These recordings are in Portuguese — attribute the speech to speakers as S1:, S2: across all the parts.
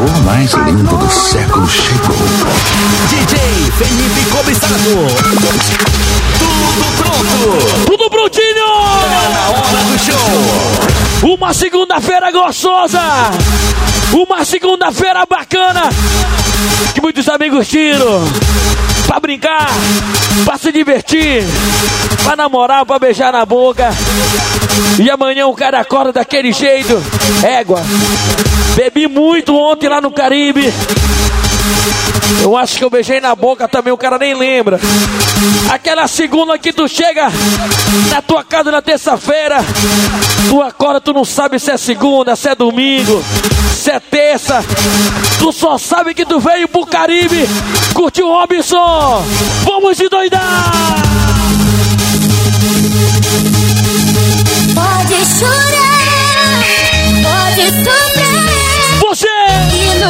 S1: sabor mais lindo do século chegou.
S2: DJ Felipe Cobiçado. Tudo pronto.
S3: Tudo prontinho!
S2: Tá na hora do show.
S3: Uma segunda-feira gostosa! Uma segunda-feira bacana! Que muitos amigos tiram pra brincar, pra se divertir, pra namorar, pra beijar na boca. E amanhã o cara acorda daquele jeito. Égua, bebi muito ontem lá no Caribe. Eu acho que eu beijei na boca também, o cara nem lembra. Aquela segunda que tu chega na tua casa na terça-feira, tu acorda, tu não sabe se é segunda, se é domingo, se é terça. Tu só sabe que tu veio pro Caribe, curtiu o Robinson. Vamos se doidar!
S4: Pode chorar,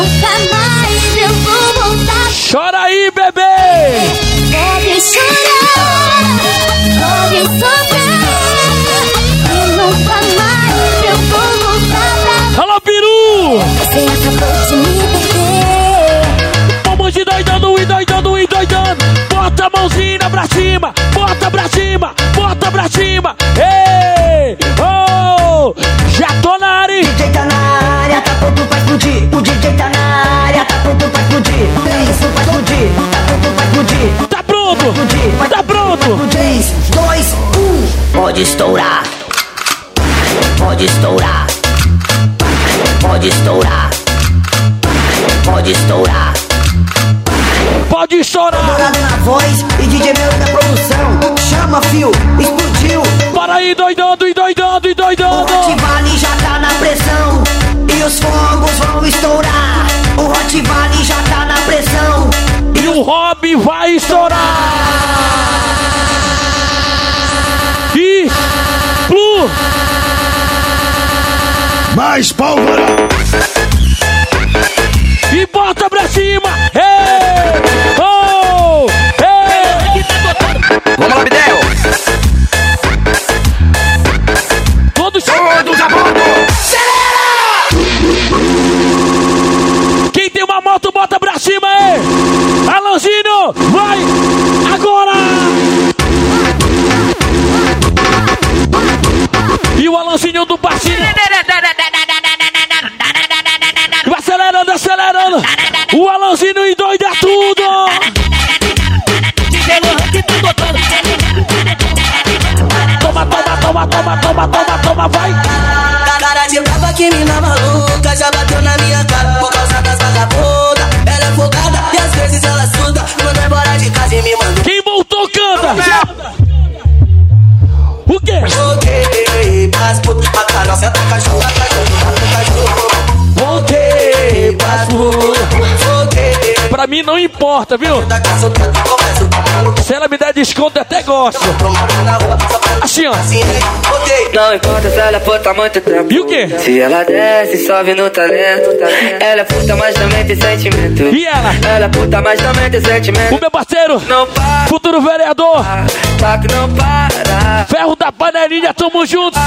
S4: nunca mais eu vou voltar.
S3: Chora aí, bebê!
S4: Pode chorar, pode sofrer. E nunca mais eu vou voltar pra
S3: Alô, peru!
S4: você. Acabou de me perder.
S3: Vamos de doidando e doidando e doidando. Bota a mãozinha pra cima, bota pra cima, bota pra cima. Ei! Oh! Já tô na
S5: pronto pra explodir. O DJ tá na área, tá pronto pra explodir. Isso pra explodir, tá pronto pra explodir.
S3: Tá pronto!
S5: Vai
S3: Tá pronto!
S5: No 3, 2, 1. Pode estourar. Pode estourar. Pode estourar. Pode estourar.
S3: Pode chorar!
S5: Dourado na voz e DJ meu na produção. Chama, fio,
S1: Mais pólvora!
S3: E bota pra cima! Ei! Oh! Ei!
S2: Vamos lá, Bidel.
S3: Todos
S2: Todos a bordo.
S3: Quem tem uma moto, bota pra cima aí! Alanzinho, vai! Agora! E o Alanzinho do passinho. Não importa, viu? Se ela me der desconto, eu até gosto. Assim, ó.
S6: Não importa se ela é puta há muito tempo.
S3: E o quê?
S6: Se ela desce, sobe no talento. Ela é puta, mas também tem sentimento.
S3: E ela?
S6: Ela é puta, mas também tem sentimento.
S3: O meu parceiro,
S6: Não para,
S3: futuro vereador,
S6: tá que não para.
S3: ferro da panelinha, tamo junto.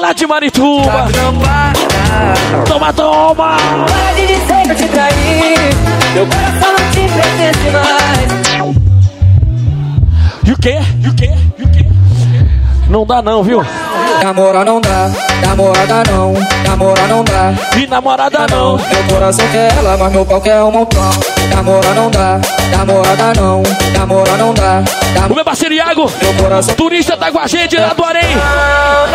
S3: Lá de
S6: Tá
S3: Marituba.
S6: que não para.
S3: Toma, toma.
S6: Para de dizer que eu te traí. Meu coração não te pertence mais.
S3: E o quê? E o quê? E o quê? Não dá não, viu?
S6: Namora não dá, namorada não, namora não dá.
S3: E namorada não.
S6: Meu coração quer ela, mas meu pau quer um montão. Namora não dá, namorada não, namora não dá.
S3: O meu parceiro Iago,
S6: Meu coração
S3: turista tá com a gente lá do Arém.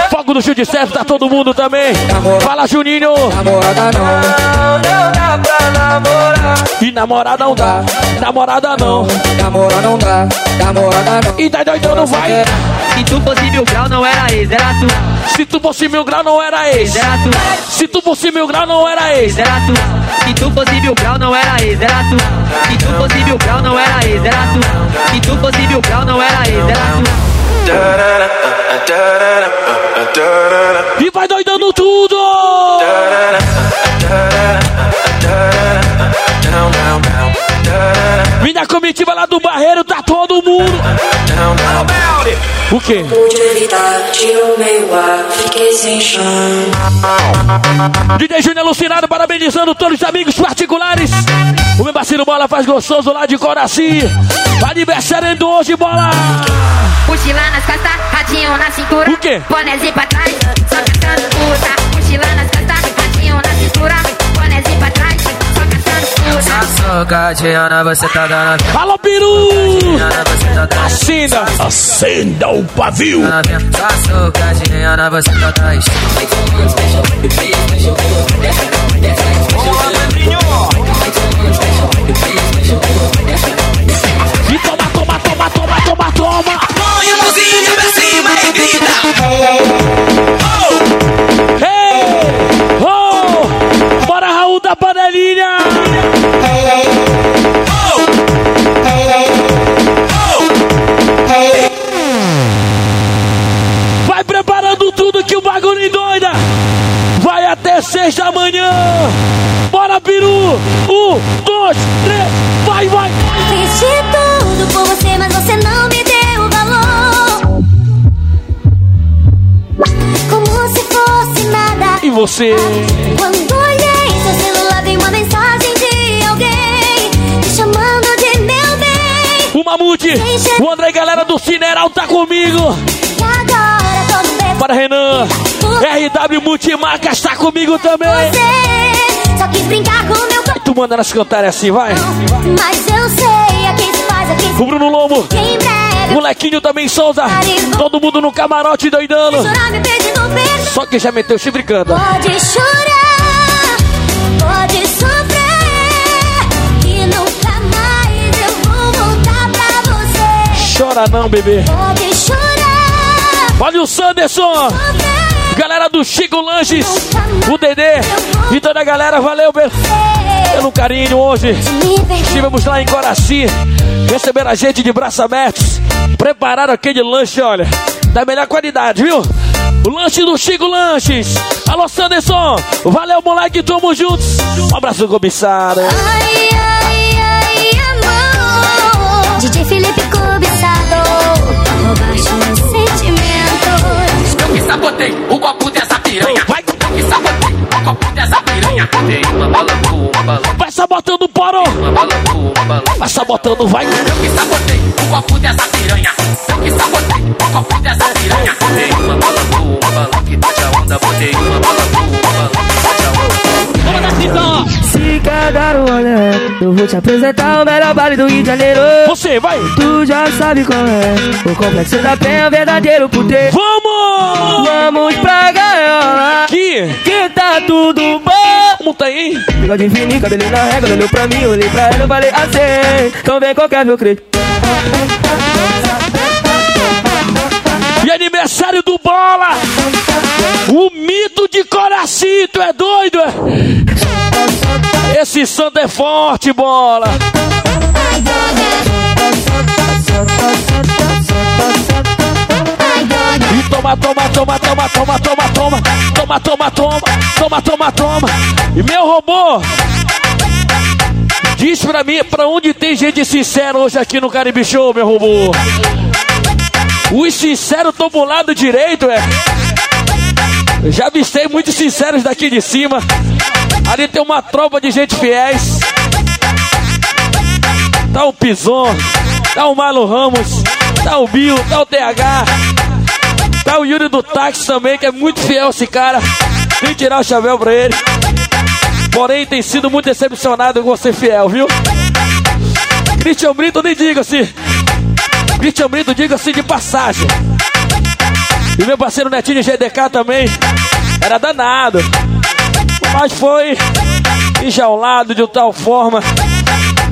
S3: Fogo do Gil de Certo, tá todo mundo também. Fala, Juninho.
S6: namorada não, não dá pra namorar.
S3: E namorada não dá. Namorada não.
S6: Namora não dá, namorada não.
S3: E tá doidão, vai.
S6: Se tu fosse mil grau, não era ex, era tu.
S3: Se tu fosse mil grau, não era ex.
S6: Era tu,
S3: Se tu fosse mil grau, não era ex.
S6: era tu. Se tu fosse mil grau, não era ex, era tu. Se tu fosse mil grau, não era ex, era tu. Se tu fosse mil grau, não era ex, era tu.
S3: E vai doidando tudo. Minha comitiva lá do Barreiro, tá todo mundo. O quê?
S7: Chão.
S3: DJ Júnior alucinado, parabenizando todos os amigos particulares. O meu parceiro Bola faz gostoso lá de Coraci. Aniversário do hoje, Bola!
S8: Mochila nas costas, radinho na cintura.
S3: O quê?
S8: Bonézinho pra trás, só cantando puta. Mochila nas costas, radinho na cintura. Bonézinho pra trás,
S9: Socadiana, você tá dando.
S3: Fala, peru!
S9: Acenda! Tá
S10: Acenda o pavio!
S9: Socadiana, você tá dando.
S4: Boa, Pedrinho! Você? Quando olhei seu celular, vi uma mensagem de alguém me chamando de meu bem.
S3: O Mamute! O André Galera do Cineral tá comigo!
S4: E agora todo bem
S3: Bora, Renan! RW Multimarcas tá comigo também!
S4: você. Só quis brincar com meu corpo,
S3: Tu manda elas cantarem assim, vai!
S4: mas eu sei a quem se faz, a quem se
S3: O Bruno Lobo!
S4: em breve.
S3: Molequinho também, Souza! Todo mundo no camarote doidando! Só que já meteu chifre canta.
S4: Pode chorar, pode sofrer, que nunca mais eu vou voltar pra você.
S3: Chora não, bebê!
S4: Pode chorar,
S3: Olha o Sanderson! Galera do Chico Lanches! O Dedê! E toda a galera, valeu pelo, pelo carinho hoje! Estivemos lá em Coraci, receberam a gente de braços abertos, prepararam aquele lanche, olha, da melhor qualidade, viu? O lanche do Chico Lanches. Alô, Sanderson, valeu, moleque, tamo juntos. Um abraço.
S4: Ai, ai,
S3: Vai sabotando, vai.
S2: Eu que sabotei o copo dessa piranha. Eu que sabotei o copo dessa piranha. Dei uma bala boa, uma bala que bate a onda. Botei uma bala boa, uma bala que bate a onda.
S3: Vamos dar.
S9: Se quer dar um olé, eu vou te apresentar o melhor baile do Rio de Janeiro.
S3: Você, vai.
S9: Tu já sabe qual é, o complexo da penha, o verdadeiro puteiro.
S3: Vamos!
S9: Vamos pra gaiola,
S3: Aqui.
S9: que tá tudo bom.
S3: Como tá aí?
S9: Bigode fininho, cabelinho na régua, olhou pra mim, olhei pra ela, eu falei assim, então vem qualquer meu creio.
S3: E aniversário do Bola! O mito de Coracito, é doido? é? Esse santo é forte, Bola! E toma, toma, toma, toma, toma, toma, toma, toma, toma, toma, toma, toma, toma. E meu robô, diz pra mim, pra onde tem gente sincera hoje aqui no Caribe Show, meu robô? Os sinceros estão pro lado direito, é. Já avistei muitos sinceros daqui de cima. Ali tem uma tropa de gente fiéis. Tá o Pison, tá o Marlon Ramos, tá o Bill, tá o TH. Tá o Yuri do táxi também, que é muito fiel esse cara. Que tirar o chapéu pra ele. Porém, tem sido muito decepcionado com você fiel, viu? Christian Brito, nem diga-se. Christian Brito, diga-se de passagem. E meu parceiro Netinho GDK também. Era danado. Mas foi enjaulado de tal forma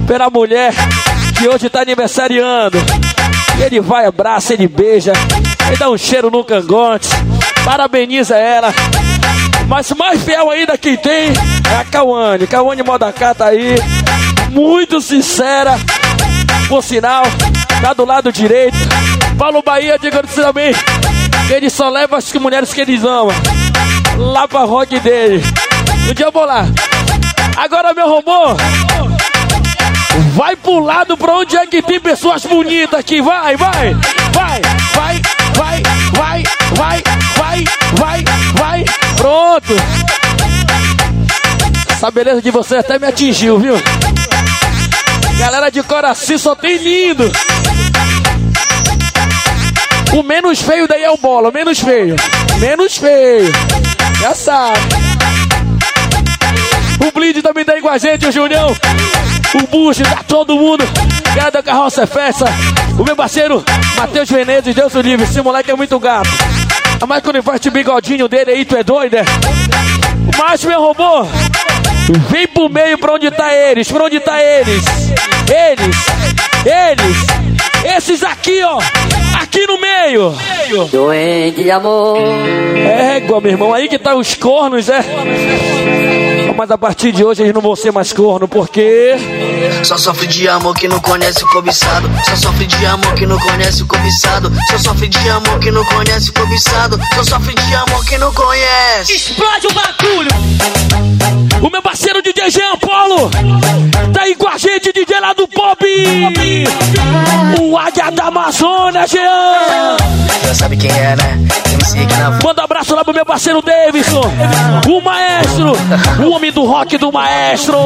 S3: pela mulher que hoje tá aniversariando. E ele vai, abraça, ele beija, ele dá um cheiro no cangote, parabeniza ela. Mas mais fiel ainda quem tem é a Cauane. Cauane Modacá tá aí, muito sincera, por sinal, tá do lado direito. Paulo Bahia, diga também, que ele só leva as mulheres que eles amam lá pra rock dele. Um dia eu vou lá. Agora, meu robô, vai pro lado pra onde é que tem pessoas bonitas aqui. Vai, vai, vai, vai, vai, vai, vai, vai, vai, vai. Pronto. Essa beleza de você até me atingiu, viu? Galera de Coraci só tem lindo. O menos feio daí é o bola, o menos feio. Menos feio. Já sabe. O Bleed também tá aí com a gente, o Julião. O Bush, tá todo mundo. Cara da Carroça é Festa. O meu parceiro, Matheus Venezes, Deus o livre. Esse moleque é muito gato. A mais quando faz o bigodinho dele aí, tu é doido, é? O macho meu robô. Vem pro meio pra onde tá eles, pra onde tá eles. Eles, eles, esses aqui, ó. Aqui no meio.
S5: Doente de amor.
S3: Égua, meu irmão, aí que tá os cornos, é? Mas a partir de hoje eles não vão ser mais corno, porque.
S11: Só sofre de amor que não conhece o cobiçado. Só sofre de amor que não conhece o cobiçado. Só sofre de amor que não conhece o cobiçado. Só sofre de amor que não conhece.
S3: Explode o bagulho! O meu parceiro DJ Jean Paulo tá aí com a gente, DJ lá do Pop! Da Amazônia, Jean!
S11: Já sabe quem é, né?
S3: Manda um abraço lá pro meu parceiro Davidson, o maestro, o homem do rock do maestro!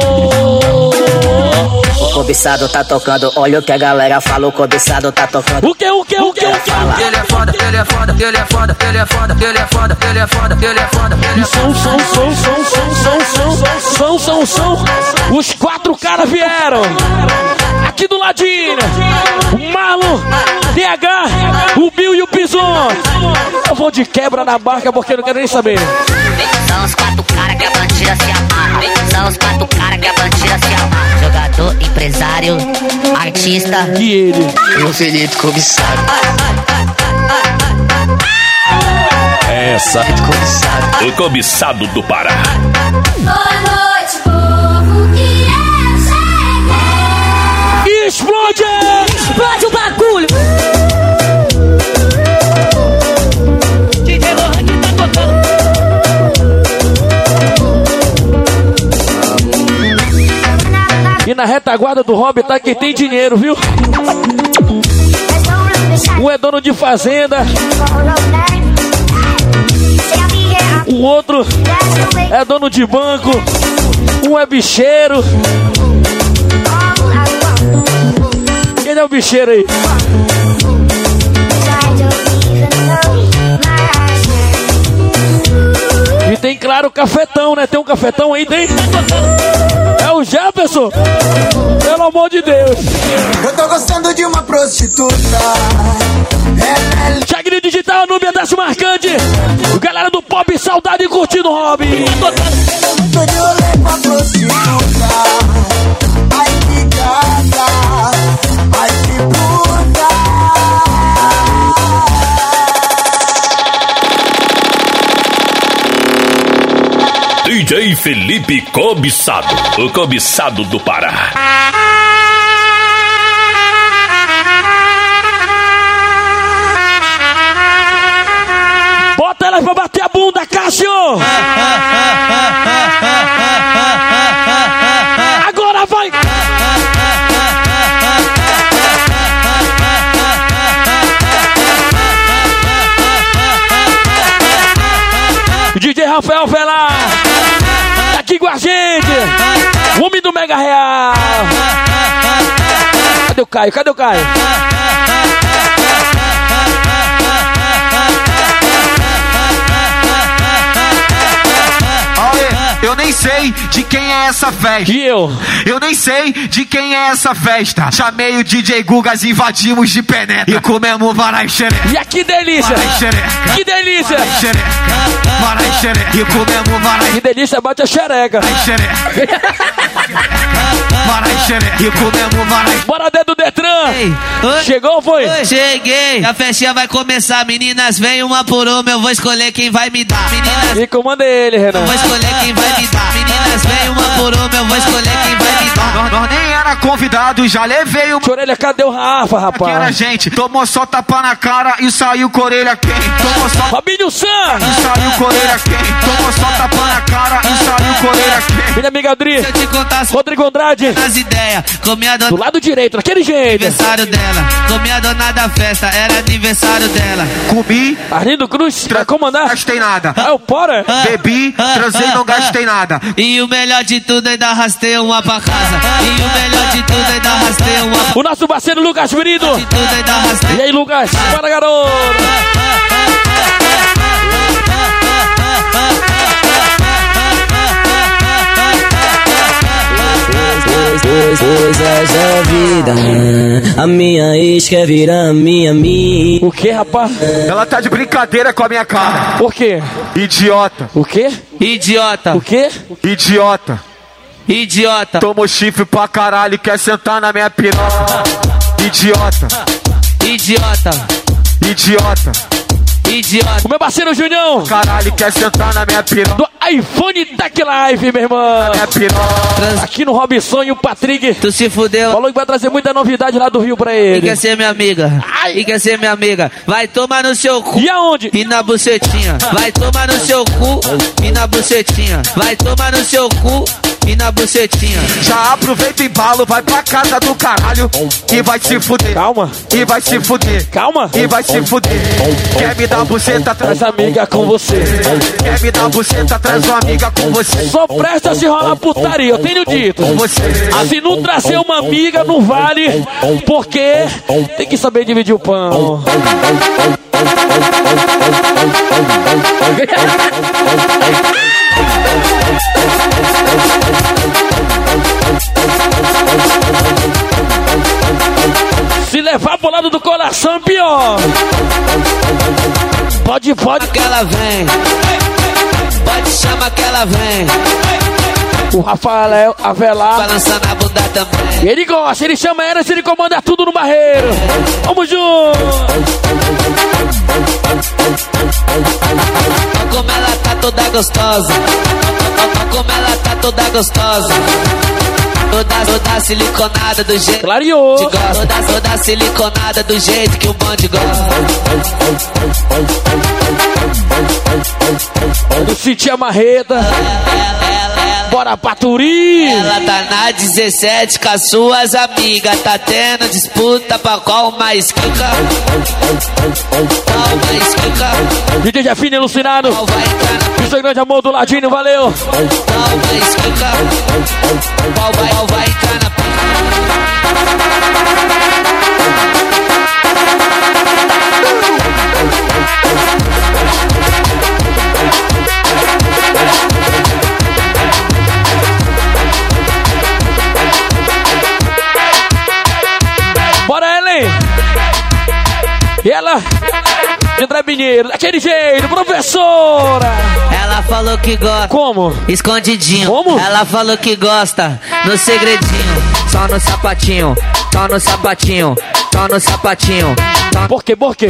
S5: O cobiçado tá tocando. Olha o que a galera fala. O cobiçado tá tocando.
S3: O que, o que, o que, o que?
S2: Ele é foda, ele é foda, ele é foda, ele é foda, ele é foda, ele é foda, ele é foda, ele é
S3: São, são, são, são, são, são, são, são, são, são. Os quatro caras vieram. Aqui do ladinho. O Marlon, DH, o Bill e o Pison. Eu vou de quebra na barca porque eu não quero nem saber.
S8: São os quatro caras que a bandida se amarra. São os quatro caras que a bandida se amarra. Jogador, empresário, artista.
S3: E ele.
S11: E o Felipe cobiçado.
S10: Essa,
S11: Cobiçado.
S10: o cobiçado do Pará.
S4: Boa noite, povo, que eu cheguei.
S3: Explode!
S4: Explode o
S3: E na retaguarda do Hobby tá quem tem dinheiro, viu? Um é dono de fazenda, o outro é dono de banco, um é bicheiro. Quem é o bicheiro aí? E tem, claro, o cafetão, né? Tem um cafetão aí, tem? É o Jefferson? Pelo amor de Deus.
S12: Eu tô gostando de uma prostituta. Ela é
S3: Chagrin Digital, Núbia Desce Marcante. Galera do Pop, saudade curtindo o hobby.
S12: muito de rolê com a prostituta.
S10: Felipe Cobiçado, o cobiçado do Pará.
S3: Cadê o Caio? Cadê o Caio?
S13: Eu nem sei de quem é essa festa.
S3: E eu?
S13: Eu nem sei de quem é essa festa. Chamei o DJ Gugas, invadimos de penetra. E comemos varai xereca.
S3: E que delícia!
S13: Varai xereca.
S3: Que delícia!
S13: Varai xereca. Varai xereca. E comemos varai
S3: Que delícia, bate a xereca.
S13: xereca. Varai xereca. E comemos varai
S3: Bora dentro do Detran!
S9: Oi.
S3: Chegou ou foi?
S9: Cheguei, a festinha vai começar. Meninas, vem uma por uma, eu vou escolher quem vai me dar. Meninas,
S3: E comanda ele, Renan.
S9: eu vou escolher quem vai me dar. Meninas, vem uma por uma, eu vou escolher quem vai me dar.
S13: Nós, nós nem era convidado, já levei uma.
S3: Orelha, cadê o Rafa,
S13: Que era
S3: rapaz?
S13: gente, tomou só tapa na cara e saiu com a orelha quente. Tomou só
S3: Fabinho San!
S13: e saiu com a orelha quente. Tomou só tapa na cara e
S3: Minha amiga Adri,
S9: Se eu te contasse
S3: Rodrigo Andrade,
S9: as ideias, comia a
S3: do
S9: dona
S3: lado direito, daquele jeito.
S9: aniversário dela. Comia a dona da festa, era aniversário dela.
S13: Comi,
S3: Arlindo Cruz, vai comandar.
S13: gastei nada.
S3: É o Pora?
S13: Bebi, transei, não gastei nada.
S9: E o melhor de tudo, ainda arrastei uma pra casa. E o melhor de tudo, ainda arrastei uma pra
S3: O nosso parceiro Lucas
S9: arrastei.
S3: E aí, Lucas? Bora, garoto!
S14: Coisas da vida, a minha ex quer virar minha amiga.
S3: O que, rapaz?
S13: Ela tá de brincadeira com a minha cara.
S3: Por quê?
S13: Idiota,
S3: O quê?
S9: Idiota,
S3: O quê?
S13: idiota.
S9: idiota,
S13: Tomou chifre pra caralho e quer sentar na minha piroca. Idiota,
S9: idiota,
S13: idiota.
S9: Idiota.
S3: O meu parceiro Junião,
S13: Caralho, quer sentar na minha piroca.
S3: do iPhone Tech Live, meu irmão. Aqui no Robson e o Patrick.
S9: Tu se fudeu.
S3: Falou que vai trazer muita novidade lá do Rio pra
S9: E
S3: ele.
S9: quer ser minha amiga. E quer ser minha amiga. Vai tomar no seu cu.
S3: E aonde?
S9: E na bucetinha. Vai tomar no seu cu. E na bucetinha. Vai tomar no seu cu. E na bucetinha.
S13: Já aproveita e embalo, vai pra casa do caralho. E vai se fuder.
S3: Calma,
S13: E vai se fuder.
S3: calma.
S13: E vai se fuder. Quer me dar buceta, traz
S3: Traz amiga com você.
S13: Quer me dar buceta, traz uma amiga com você.
S3: Só presta se rolar putaria, eu tenho dito.
S13: Você.
S3: Se não trazer uma amiga, não vale. Porque tem que saber dividir o pão. Se levar pro lado do coração, pior. Pode, pode.
S9: Que ela vem. Pode chamar que ela vem.
S3: O Rafael Avelar.
S9: Balançando a bunda também.
S3: Ele gosta, ele chama ela, ele comanda tudo no barreiro. Vamos junto.
S9: Olha como ela tá toda gostosa. Olha como ela tá toda gostosa. Toda, toda siliconada do jeito
S3: Clareou.
S9: que gosta. Toda, toda siliconada do jeito que o bonde gosta.
S3: Senti a marreta. Bora pra.
S9: Ela tá na 17 com as suas amigas. Tá tendo disputa pra qual mais quica. Qual mais quica.
S3: DJ Jefinho alucinado.
S9: Qual vai entrar na
S3: E seu grande amor do ladinho, valeu.
S9: qual mais quica. Qual vai, qual vai entrar na pica.
S3: Bora, Ellen. E ela? De André Pinheiro, daquele jeito, professora.
S9: Ela falou que gosta.
S3: Como?
S9: Escondidinho.
S3: Como?
S9: Ela falou que gosta. No segredinho. Só no sapatinho. Só no sapatinho. Só no sapatinho.
S3: Por quê? Por quê?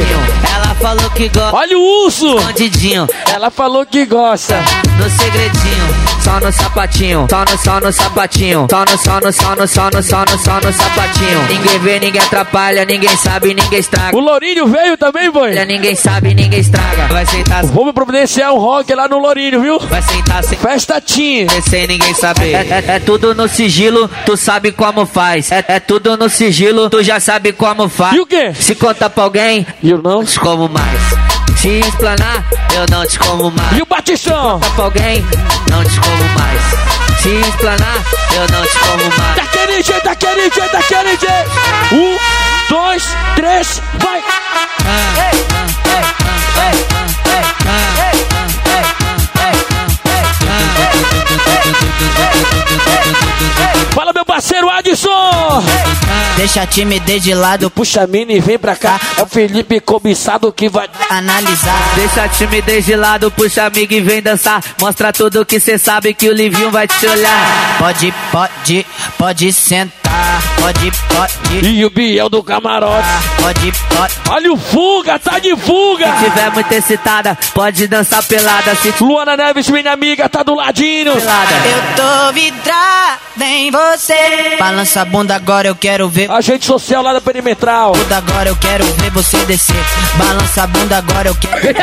S9: Ela falou que gosta.
S3: Olha o urso.
S9: Escondidinho.
S3: Ela falou que gosta.
S9: No segredinho. Só no sapatinho. Só no, só no sapatinho. Só no, só no, só no, só no, só no, só no sapatinho. Ninguém vê, ninguém atrapalha. Ninguém sabe, ninguém estraga.
S3: O Lourinho veio também, boy.
S9: Ninguém sabe, ninguém estraga. Vai sentar,
S3: Vamos providenciar um rock lá no Lourinho, viu?
S9: vai sentar sem
S3: Festa Team.
S9: sem ninguém saber. É, é- é tudo no sigilo, tu sabe como faz. É, é tudo no sigilo, tu já sabe como faz.
S3: E o quê?
S9: Se conta pra alguém,
S3: E eu não.
S9: te como mais. Se explanar, eu não te como mais.
S3: E o Batistão?
S9: Conta pra alguém, não te como mais. Se explanar, eu não te como mais.
S3: Daquele jeito, daquele jeito, daquele jeito. Um, dois, três, vai. Fala, meu parceiro Adson.
S15: Deixa a timidez de lado,
S3: Puxa a mina e vem pra cá. É o Felipe cobiçado que vai.
S15: analisar.
S9: Deixa a timidez de lado, puxa amigo e vem dançar. Mostra tudo que cê sabe que o Livinho vai te olhar.
S15: Pode, pode, pode sentar. Pode, pode,
S3: E o Biel do camarote.
S15: pode,
S3: Olha o fuga, tá de fuga.
S9: Se tiver muito excitada, pode dançar pelada. Se
S3: Luana Neves, minha amiga, tá do ladinho.
S9: pelada.
S15: Eu tô vidrada em você. Balança a bunda agora, eu quero ver.
S3: Agente social lá da Perimetral.
S15: Bunda agora, eu quero ver você descer. Balança a bunda agora, eu quero.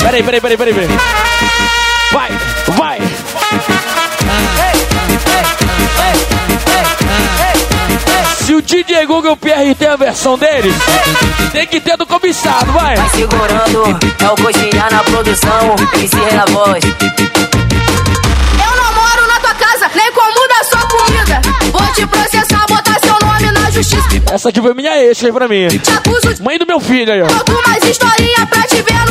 S3: Peraí, peraí, peraí, peraí, peraí. Vai, vai. Se o DJ Google PR tem a versão deles, tem que ter do cobiçado, vai.
S16: Vai segurando, é o coxinha na produção, MC na voz.
S17: Eu não moro na tua casa, nem como da sua comida. Vou te processar, botar seu nome na justiça.
S3: Essa aqui foi minha ex aí pra mim. Mãe do meu filho aí, ó.
S17: conto mais historinha pra te ver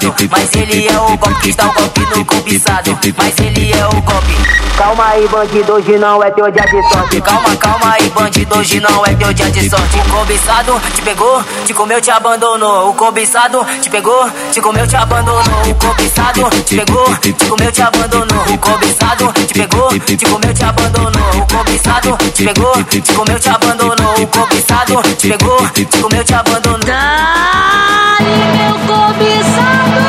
S16: cobiçado, mas ele é o golpe. Quis dar um golpe no cobiçado, mas ele é o golpe. Calma aí, bandido, hoje não é teu dia de sorte. Calma, calma aí, bandido, hoje não é teu dia de sorte. O cobiçado te pegou, te comeu, te abandonou. O cobiçado te pegou, te comeu, te abandonou. O cobiçado te pegou, te comeu, te abandonou. O cobiçado te pegou, te comeu, te abandonou. O cobiçado te pegou, te comeu, te abandonou. O cobiçado te pegou, te comeu, te abandonou.
S4: Dale, meu cobiçado.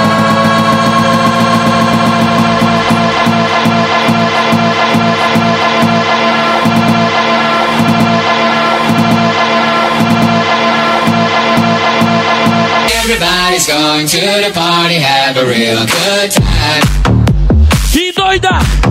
S18: Everybody's going to the party, have a real good time.
S3: E doida!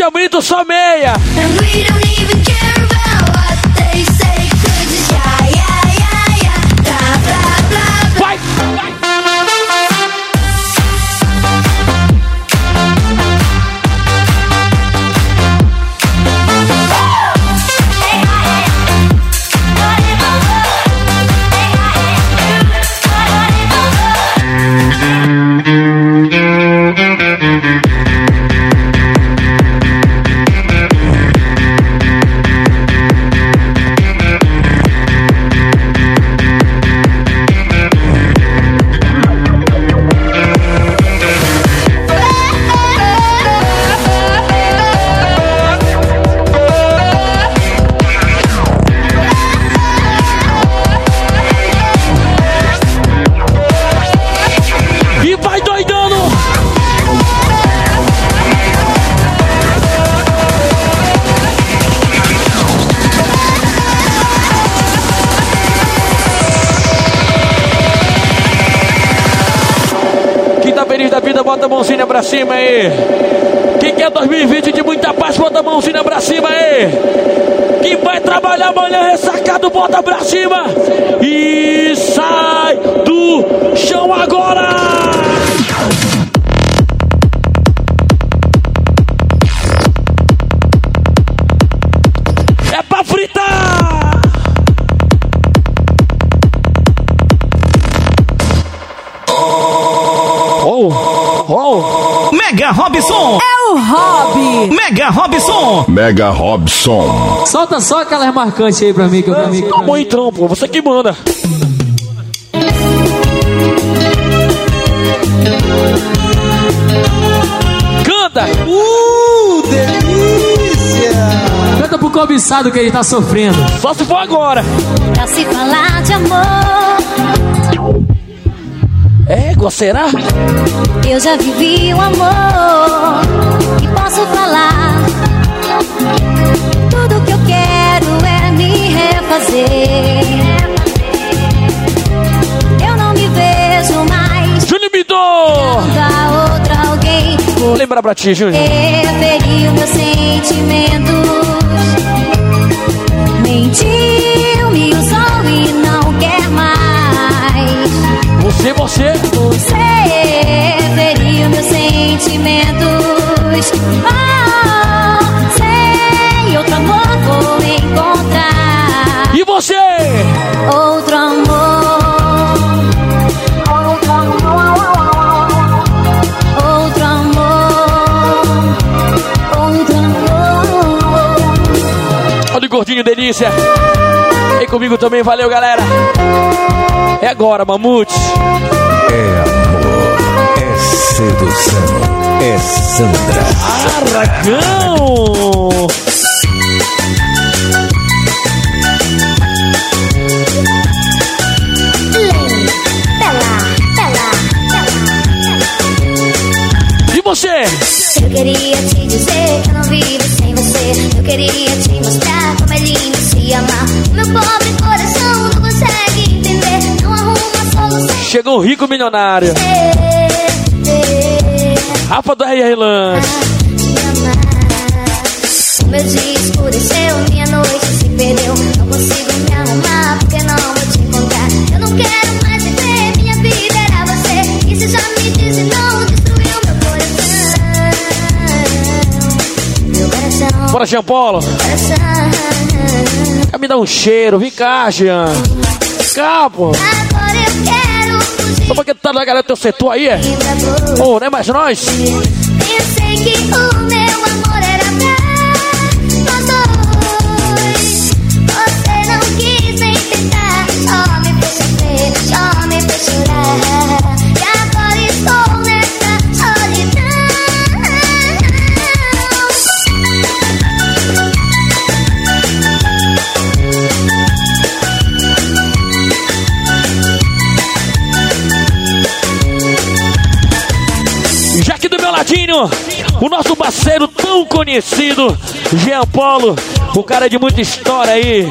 S3: Cristian Brito, só meia.
S19: Robson!
S20: É o Hobby.
S19: Mega Robson!
S10: Mega Robson.
S20: Solta só aquelas marcantes aí pra mim que eu pra mim.
S3: Tá bom então, pô, você que manda. Canta!
S20: Uh, delícia! Canta pro cobiçado que ele tá sofrendo.
S3: Só se for agora.
S4: Pra se falar de amor,
S3: Égua, será?
S4: Eu já vivi o amor e posso falar. Tudo que eu quero é me
S3: refazer.
S4: Eu não me vejo mais.
S3: Júnior Bidon!
S4: outra alguém. Vou
S3: lembrar pra ti, Júnior.
S4: os meus sentimentos. Mentiu, me usou e não quer mais.
S3: Você, você.
S4: Você feriu meus sentimentos. Oh, sei, outro amor vou encontrar.
S3: E você?
S4: Outro amor.
S3: Olha o gordinho delícia. Vem comigo também, valeu, galera. É agora, Mamute.
S10: É amor, é sedução, é Sandra.
S3: Arragão! E você?
S4: Eu queria te dizer que eu não. Eu queria te mostrar como é lindo se amar. Meu pobre coração não consegue entender. Não arruma solução.
S3: Chegou o rico milionário. Rafa do RR Lanche.
S4: Meu dia escureceu, minha noite
S3: Bora, Jean Paulo. Quer me dar um cheiro? Vem cá, Jean. Vem cá, pô.
S4: Agora eu quero fugir
S3: Só porque tu tá na galera do teu setor aí, é? Ô, não é mais nós?
S4: Pensei que o meu
S3: o nosso parceiro tão conhecido, Jean Paulo, o cara de muita história aí,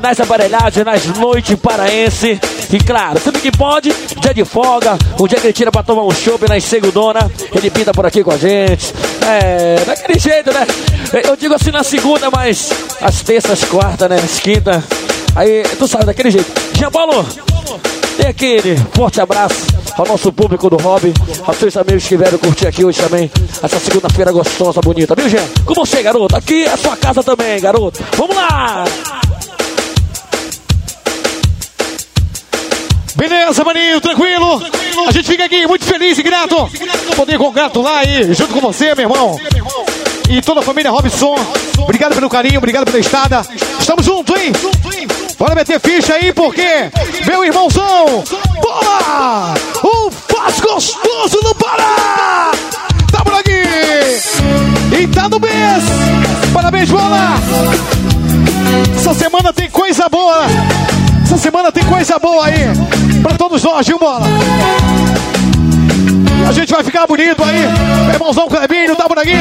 S3: nas aparelhagens, nas noites paraense. E claro, sempre que pode, dia de folga, um dia que ele tira pra tomar um chopp na segundona, ele pinta por aqui com a gente. É, daquele jeito, né? Eu digo assim na segunda, mas as terças, quarta, né? As quinta. Aí, tu sabe, daquele jeito. Jean Paulo, Dê aquele forte abraço ao nosso público do Hobby, aos seus amigos que vieram curtir aqui hoje também, essa segunda-feira gostosa, bonita, viu, Jean? Com você, garoto. Aqui é sua casa também, garoto. Vamos lá!
S21: Beleza, maninho, tranquilo? A gente fica aqui muito feliz e grato poder congratular aí, junto com você, meu irmão. E toda a família Robson. Obrigado pelo carinho, obrigado pela estada. Estamos juntos, hein? Bora meter ficha aí, porque meu irmãozão, bola! O faz gostoso no Pará! Tá por aqui! E tá no mês! Parabéns, bola! Essa semana tem coisa boa! Essa semana tem coisa boa aí pra todos nós, viu, bola? A gente vai ficar bonito aí. Meu irmãozão Clebinho tá por aqui.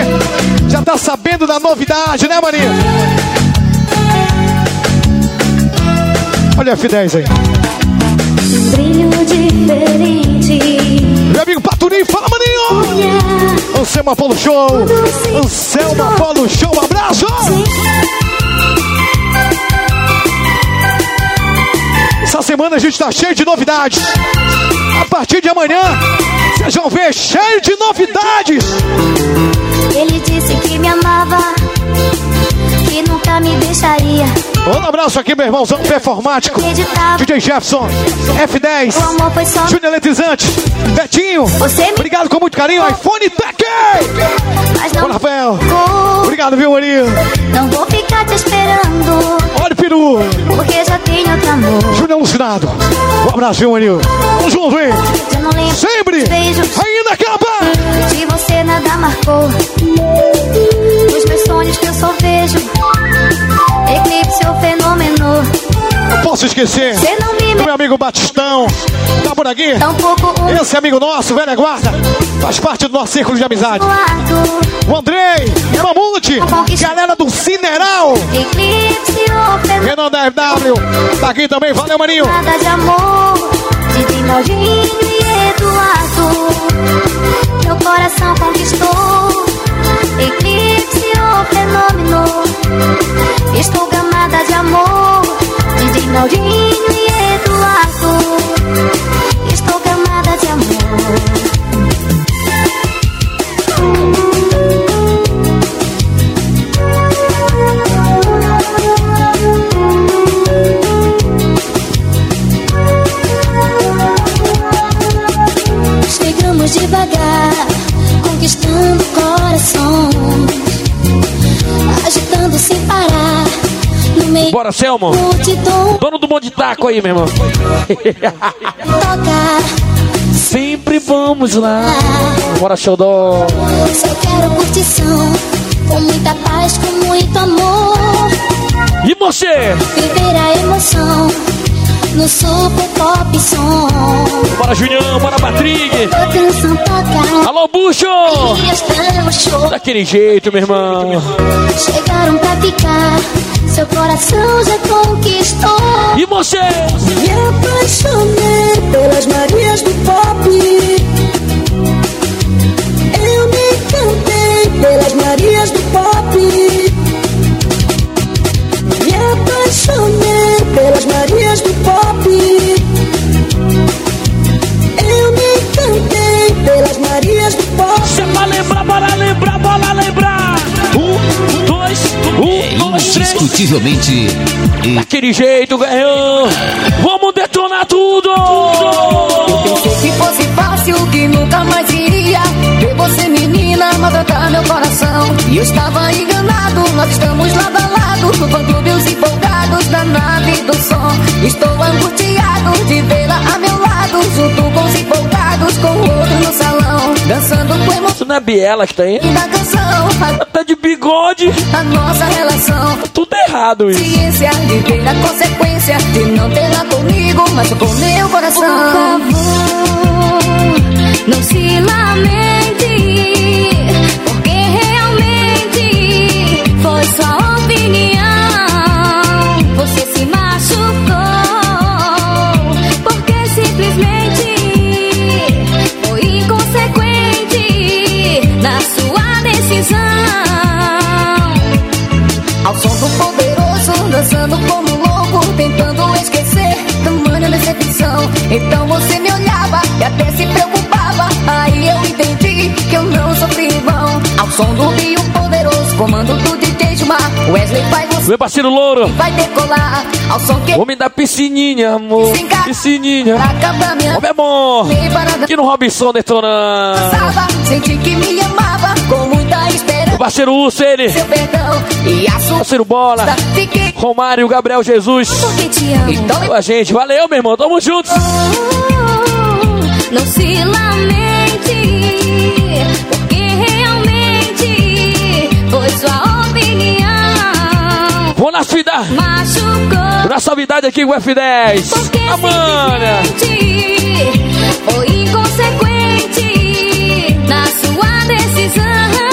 S21: Já tá sabendo da novidade, né, Maria? Olha a F10 aí.
S4: Um brilho diferente.
S21: Meu amigo Paturim, fala, maninho! O Selma Polo Show! O Selma Polo Show, um abraço! Essa semana a gente tá cheio de novidades. A partir de amanhã, vocês vão ver cheio de novidades.
S4: Ele disse que me amava, que nunca me deixaria.
S21: Um abraço aqui, meu irmãozão performático. DJ Jefferson, F10, Júnior Eletrizante, Betinho. Obrigado com muito carinho, iPhone Tech. Bora, Rafael. Obrigado, viu, Maria?
S4: Não vou ficar te esperando,
S21: Olha o peru.
S4: porque já tenho outro amor.
S21: Júnior Alucinado. Um abraço, viu, Maria? Tamo junto, hein? Sempre.
S4: beijos.
S21: Ainda acaba.
S4: De você nada marcou. Os meus sonhos que eu só vejo. Eclipse ou fenômeno.
S21: Não posso esquecer
S4: me
S21: do meu amigo Batistão. Tá por aqui?
S4: Um
S21: Esse amigo nosso, velha guarda, faz parte do nosso círculo de amizade. O Andrei, Mamute, galera do Cineral.
S4: Eclipse ou fenômeno.
S21: Renan da FW, tá aqui também, valeu, maninho.
S4: Nada de amor. De Dimaldinho e Eduardo. meu coração conquistou. Estou gamada de amor. DJ Naldinho e meio
S3: Bora, Selmo.
S4: multidão,
S3: Dono do monte de taco aí, meu irmão. Sempre vamos lá. Bora, Xodó.
S4: Só quero curtição, com muita paz, com muito amor.
S3: E você?
S4: Viver a emoção no super pop som.
S3: Bora, Julião. Bora, Patrick. Alô, Bucho. Daquele jeito, meu irmão.
S4: Chegaram pra ficar, seu coração já conquistou.
S3: E você?
S12: Me apaixonei pelas Marias do Pop. Eu me encantei pelas Marias do Pop. Me apaixonei pelas Marias do Pop. Eu me encantei pelas Marias do Pop.
S3: Se é pra lembrar, bora lembrar.
S10: Indiscutivelmente.
S3: Daquele jeito, ganhou. Vamos detonar tudo.
S15: Pensei que fosse fácil, que nunca mais iria ver você, menina, maltratar meu coração. E eu estava enganado, nós estamos lado a lado, no fã-clube os empolgados da nave do som. Estou angustiado de vê-la a meu lado, junto com os empolgados, com o outro no salão, dançando com emoção.
S3: É Biela que tá aí?
S15: canção,
S3: Tá de bigode.
S15: a nossa relação.
S3: Tudo errado isso.
S15: Ciência a consequência de não ter lá comigo, mas com meu coração.
S4: Por favor, não se lamente, decisão.
S15: Ao som do poderoso, dançando como louco, tentando esquecer tamanha decepção. Então você me olhava e até se preocupava. Aí eu entendi que eu não sofri vão. Ao som do Rio Poderoso, comando do DJ Gilmar, Wesley faz você
S3: Meu parceiro louro.
S15: vai decolar. Ao som que
S3: Homem da piscininha, amor. Piscininha.
S15: minha
S3: Homem é bom. Aqui no Robinson detonando.
S15: senti que me amava
S3: parceiro Urso, ele.
S15: E
S3: Parceiro Bola. Romário, Gabriel Jesus. Com a gente. Valeu, meu irmão. Tamo juntos.
S4: Não se lamente, porque realmente foi sua opinião.
S3: Vou na vida.
S4: Machucou,
S3: Na suavidade aqui com o F10.
S4: porque
S3: Amanda.
S4: foi inconsequente na sua decisão.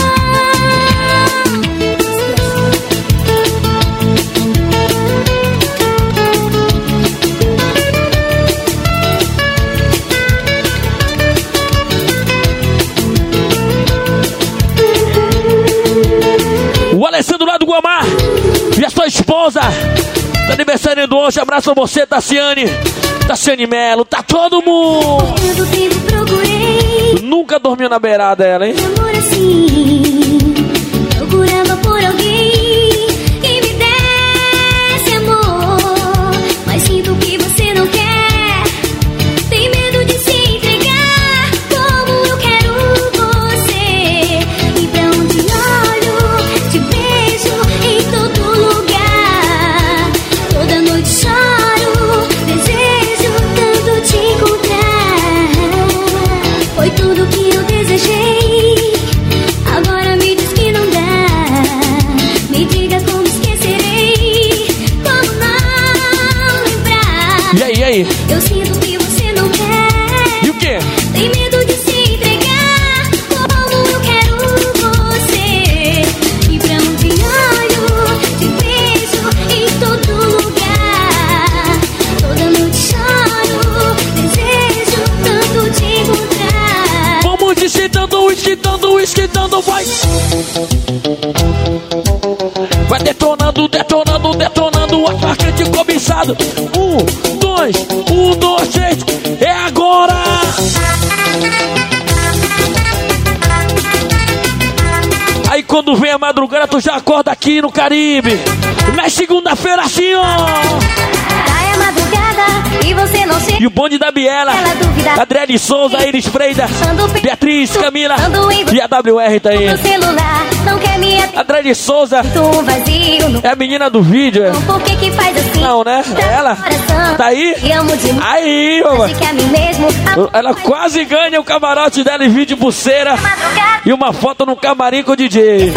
S3: Hoje. Abraço a você, Tassiane. Tassiane Melo. Tá todo mundo.
S4: Procurei
S3: Nunca dormiu na beirada dela, hein?
S4: assim, procurando por alguém detonando, o ataque de cobiçado. Um, dois, um, dois, três, é agora! Aí
S3: quando vem a madrugada, tu já acorda aqui no Caribe. Na segunda-feira, assim, ó.
S4: A madrugada e você não
S3: o bonde da Biela. Adriane Souza, Iris Freida. Beatriz, Camila. E a WR tá aí.
S4: Celular atender.
S3: Adriane Souza é a menina do vídeo. é?
S4: Por que que faz assim?
S3: Não, né? É ela? Tá aí? Aí, mamãe.
S4: A. A
S3: Ela quase ganha o camarote dela em vídeo pulseira e uma foto no camarim com o DJ.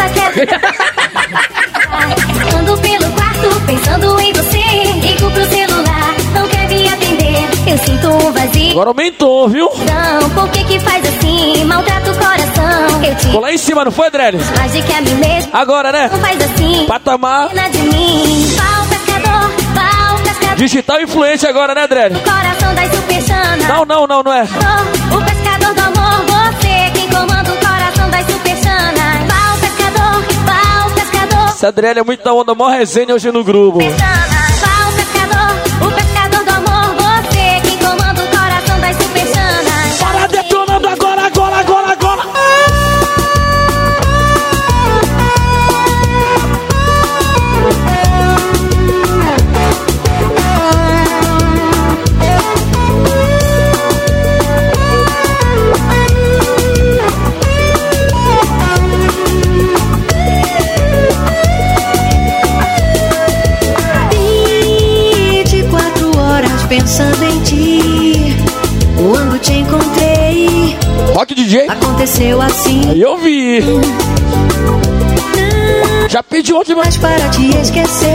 S4: Ando pelo quarto pensando em você. Ligo pro celular, não quer me atender. Eu sinto um vazio.
S3: Agora aumentou, viu?
S4: Não, por que que faz assim? Maltrata o coração. Eu te
S3: Ficou lá em cima, não foi, Adriane?
S4: mais de que a mim mesmo.
S3: Agora, né?
S4: Não faz assim.
S3: Patamar
S4: de mim. Pau pescador, pau pescador.
S3: digital influente agora, né, Adriane?
S4: Coração das superchanas.
S3: Não, não, não, não é.
S4: O pescador do amor, você quem comanda o coração das superchanas. Pau pescador, pau pescador.
S3: Essa Adriane é muito da onda, mó resenha hoje no grupo.
S12: Pensando em ti. Quando te encontrei,
S3: Rock DJ.
S12: aconteceu assim.
S3: Aí eu vi. Já pedi ontem,
S12: mas para te esquecer.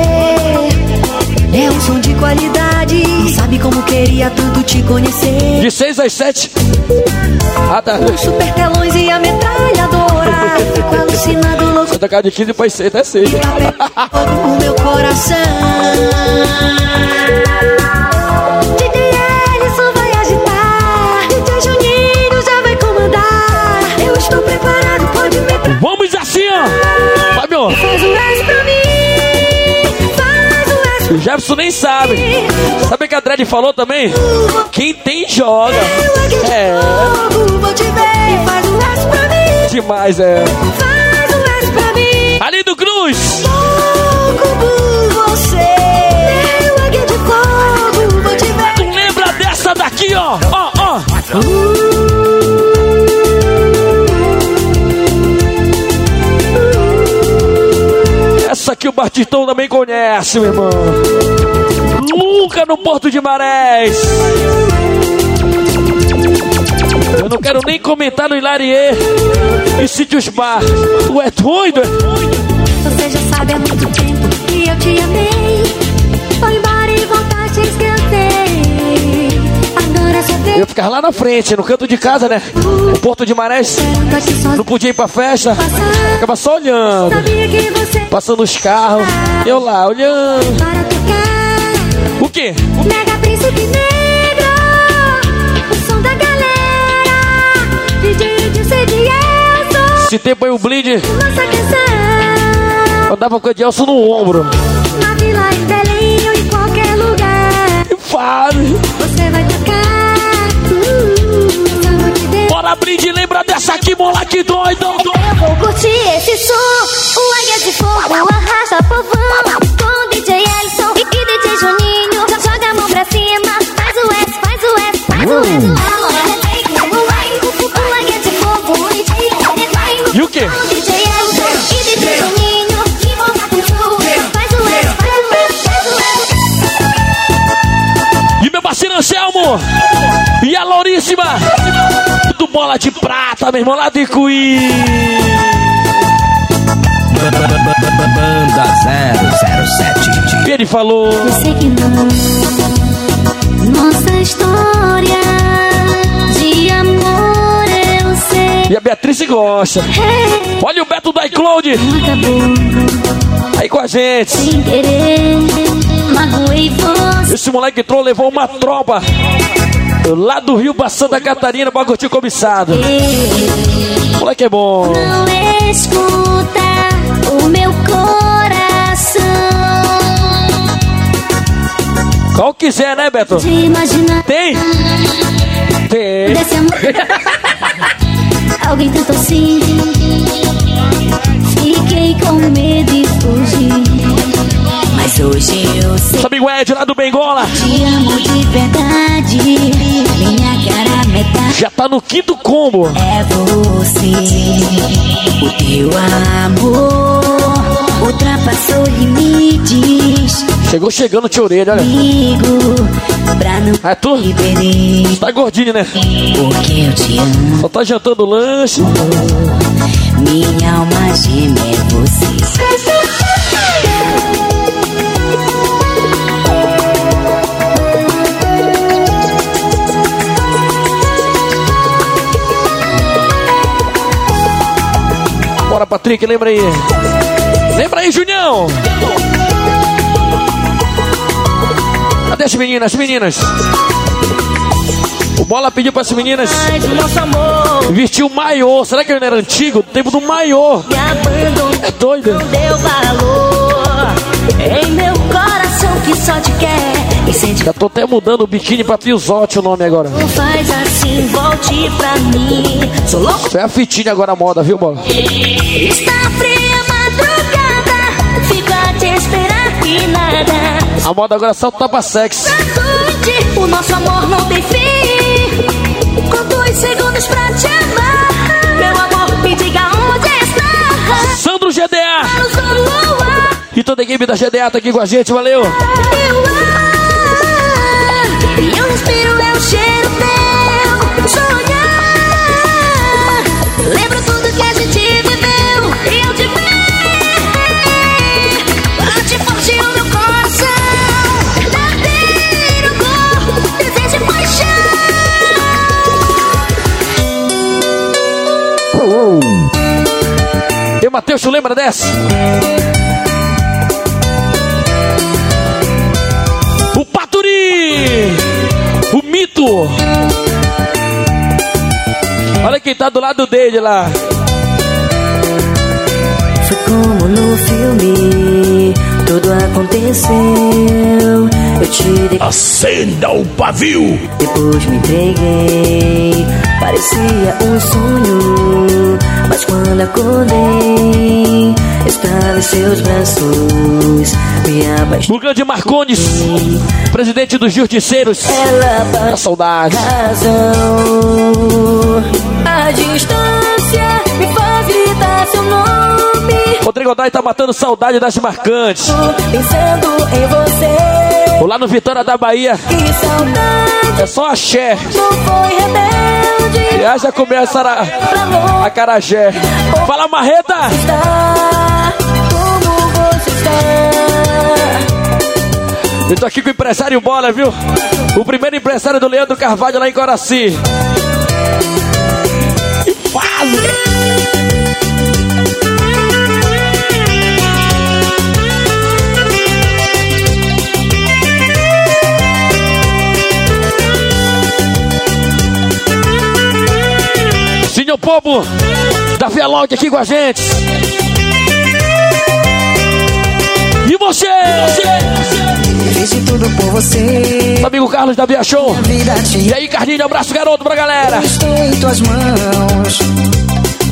S12: É um som de qualidade. Sabe como queria tanto te conhecer.
S3: De 6 às 7. Ah, tá.
S12: Os super telões e a metralhadora. Fico alucinado, louco.
S3: Santa Casa de 15 para 6 até 6.
S12: o meu coração.
S3: Assim, ó. Fábio.
S12: Faz o S pra mim. Faz o S
S3: O Jefferson nem sabe. Sabe o que a Dredd falou também? Quem tem, joga. É,
S12: mim.
S3: demais, é.
S12: Faz o S pra mim.
S3: Ali do Cruz.
S12: Louco por você. Fogo.
S3: Tu lembra dessa daqui, ó? Ó, ó. Essa aqui o Batistão também conhece, meu irmão. Nunca no Porto de Marés. Eu não quero nem comentar no Hilarie e Sítios Bar. Tu é doido? é?
S4: Você já sabe há muito tempo que eu te amei. Foi embora
S3: Eu ficava lá na frente, no canto de casa, né? No Porto de Marés. Não podia ir pra festa. Ficava só olhando. Passando os carros. Eu lá, olhando. O quê?
S4: Mega Príncipe Negro. O som da galera. DJ de Edielson.
S3: Esse tempo aí o Blind
S4: Nossa canção.
S3: andava com o Edielson no ombro.
S4: Na vila, em Belém ou em qualquer lugar.
S3: Fale.
S4: Você
S3: Bora, Blind, lembra dessa aqui, moleque doido.
S4: Eu vou curtir esse som. O Águia de Fogo arrasta povão. Com DJ Ellison e DJ Juninho. Joga a mão pra cima. Faz o S, faz o S, faz o S. O
S3: meu irmão, lá de Cuí.
S10: Banda 007.
S3: E ele falou.
S4: Eu sei que não. Nossa história de amor eu sei.
S3: E a Beatriz gosta. Olha o Beto da iCloud. Aí com a gente.
S4: Sem querer, magoei você.
S3: Esse moleque entrou, levou uma tropa. Lá do Rio pra Santa Catarina pra curtir cobiçado. Moleque é bom.
S4: Não escuta o meu coração.
S3: Qual quiser, né, Beto? Tem? Tem.
S4: Alguém tentou sim. Fiquei com medo de fugir. Mas hoje eu sei.
S3: Nosso amigo Ed lá do Bengola.
S4: Te amo de verdade. Minha cara metade.
S3: Já tá no quinto combo.
S4: É você. O teu amor ultrapassou limites.
S3: Chegou chegando de orelha, olha. É tu? Tá gordinho, né?
S4: Porque eu te amo.
S3: Só tá jantando lanche.
S4: Minha alma gêmea é você.
S3: Bora, Patrick, lembra aí. Lembra aí, Junião. Cadê as meninas, as meninas? O Bola pediu para as meninas vestir o maiô. Será que ele não era antigo? O tempo do maiô. É doido.
S4: Não deu valor em meu coração só te quer. Sente
S3: Já tô até mudando o biquíni pra Tiozote o nome agora.
S4: não faz assim, volte pra mim. Sou louco.
S3: Isso é a fitinha agora a moda, viu, Bola?
S4: Está fria a madrugada. Fico a te esperar e nada.
S3: A moda agora é só o tapa-sexo.
S4: Curte, O nosso amor não tem fim. Com dois segundos pra te amar. Meu amor, me diga onde está.
S3: Sandro GDA. Toda a equipe da GDA tá aqui com a gente, valeu.
S4: Meu ar. E eu respiro é o cheiro teu. Sonhar. Lembro tudo que a gente viveu. E eu te ver. Bate forte o meu coração. Verdadeiro amor. Desejo e paixão.
S3: E Matheus, tu lembra dessa? O mito! Olha quem tá do lado dele lá.
S4: Foi como no filme, tudo aconteceu. Eu te
S10: Acenda o pavio.
S4: depois me entreguei. Parecia um sonho, mas quando acordei, estava em seus braços. Me apaixonei.
S3: O grande Marcones, presidente dos Justiceiros.
S4: Ela
S3: A saudade.
S4: razão. A distância me faz gritar seu nome.
S3: Rodrigo Odai tá matando saudade das marcantes.
S4: Pensando em você.
S3: Vou lá no Vitória da Bahia.
S4: Que saudade
S3: É só axé.
S4: não foi rebelde.
S3: Aí já começa a, a carajé. Fala, Marreta!
S4: Está.
S3: Eu tô aqui com o empresário Bola, viu? O primeiro empresário do Leandro Carvalho lá em Coraci. Que fase! Senhor Povo, da Velog aqui com a gente. E você?
S5: Fiz de tudo por você.
S3: Nosso amigo Carlos da Via Show. E aí, Carlinhos, abraço garoto pra galera.
S5: estou em tuas mãos.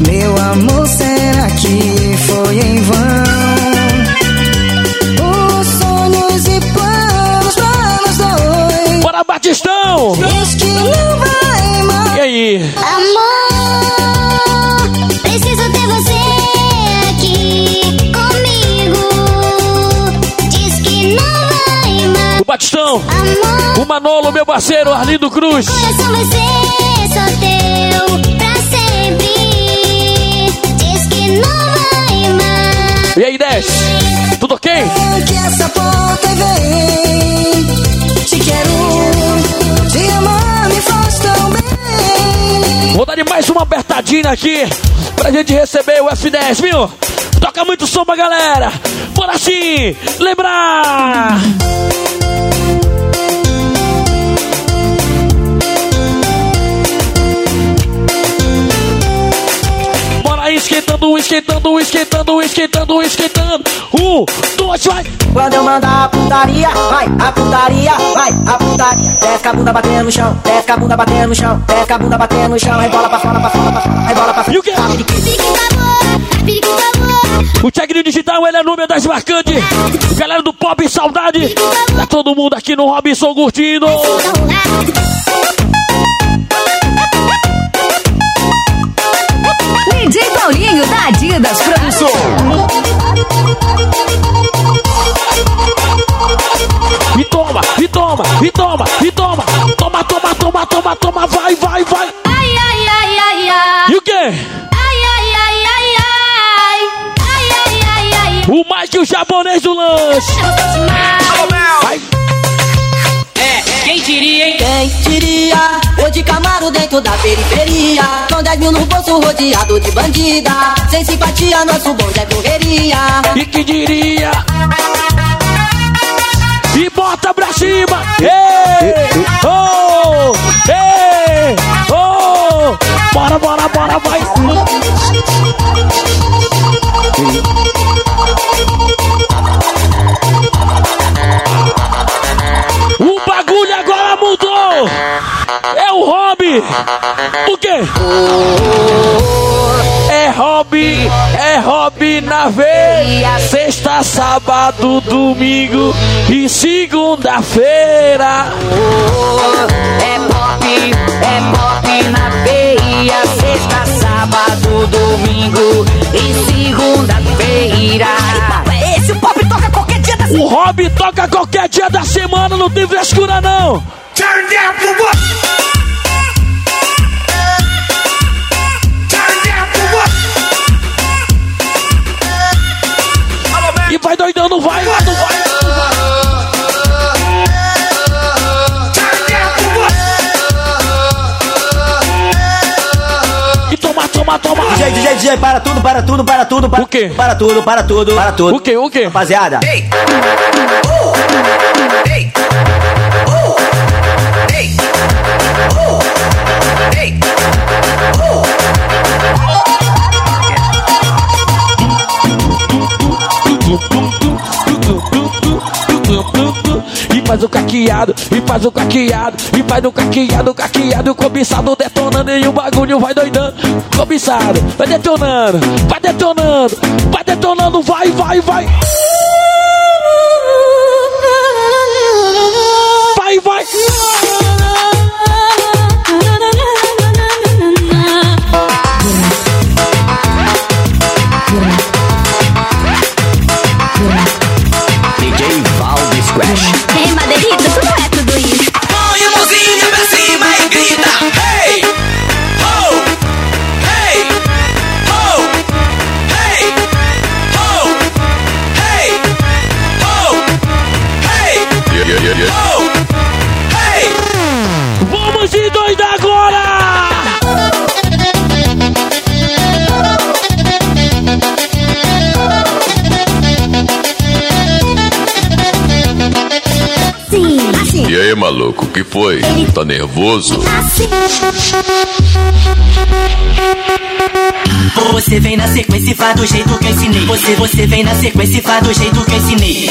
S5: Meu amor, será que foi em vão? Os sonhos e planos pra nós dois.
S3: Bora, Batistão!
S5: Diz que não vai mais.
S3: E aí?
S4: Amor, preciso ter
S3: O Batistão,
S4: Amor,
S3: o Manolo, meu parceiro, Arlindo Cruz.
S4: coração vai ser só teu pra sempre. Diz que não vai mais.
S3: E aí, 10? Tudo ok?
S5: Que essa porta vem. Te quero, te amar me faz tão bem.
S3: Vou dar de mais uma apertadinha aqui pra gente receber o F10, viu? Toca muito som pra galera. Bora sim, lembrar! Esquentando, esquentando, esquentando, esquentando, esquentando. Um, dois, vai!
S5: Quando eu mandar a putaria, vai, a putaria, vai, a putaria. Desce a bunda batendo no chão, desce a bunda batendo no chão, desce a bunda batendo no chão, rebola pra fora, pra fora, pra fora, rebola pra frente.
S3: E o quê? O Tigrinho Digital, ele é número das marcantes. Galera do Pop Saudade. Tá todo mundo aqui no Robinson curtindo.
S22: DJ Paulinho da Adidas Produções.
S3: E toma, e toma, e toma, e toma. Toma, toma, toma, toma, toma. Vai, vai, vai.
S4: Ai, ai, ai, ai, ai.
S3: E o quê?
S4: Ai, ai, ai, ai, ai. Ai, ai, ai, ai.
S3: O Mike, o japonês do lanche. Vai.
S16: Quem diria, hein?
S15: Quem diria? Hoje Camaro dentro da periferia Com 10 mil no bolso rodeado de bandida Sem simpatia, nosso bonde é correria
S3: E que diria? E bota pra cima! Ei! Oh! Ei! Oh! Bora, bora, bora, vai! O hobby! O quê? É hobby, é hobby na veia. Sexta, sábado, domingo e segunda-feira.
S16: É pop, é pop na veia. Sexta, sábado, domingo e segunda-feira.
S22: É esse, o pop toca qualquer dia da
S3: O hobby toca qualquer dia da semana, não tem frescura não.
S10: Turn down for what?
S3: Vai doidando, vai, vai, não vai. E toma, toma, toma.
S23: DJ, DJ, DJ, para tudo, para tudo, para tudo, para
S3: O quê?
S23: Para tudo, para tudo, para tudo.
S3: O quê, o quê?
S23: Rapaziada.
S3: E faz o caqueado, e faz o caqueado, e faz o caqueado, caqueado, cobiçado detonando e o bagulho vai doidando. Cobiçado, vai detonando, vai detonando, vai detonando, vai, vai, vai. Vai, vai.
S23: DJ Valdes Crash.
S4: Ei, Madeirita, tu
S10: que foi? Tá nervoso?
S16: Você vem na sequência e faz do jeito que eu ensinei. Você, você vem na sequência e faz do jeito que eu ensinei.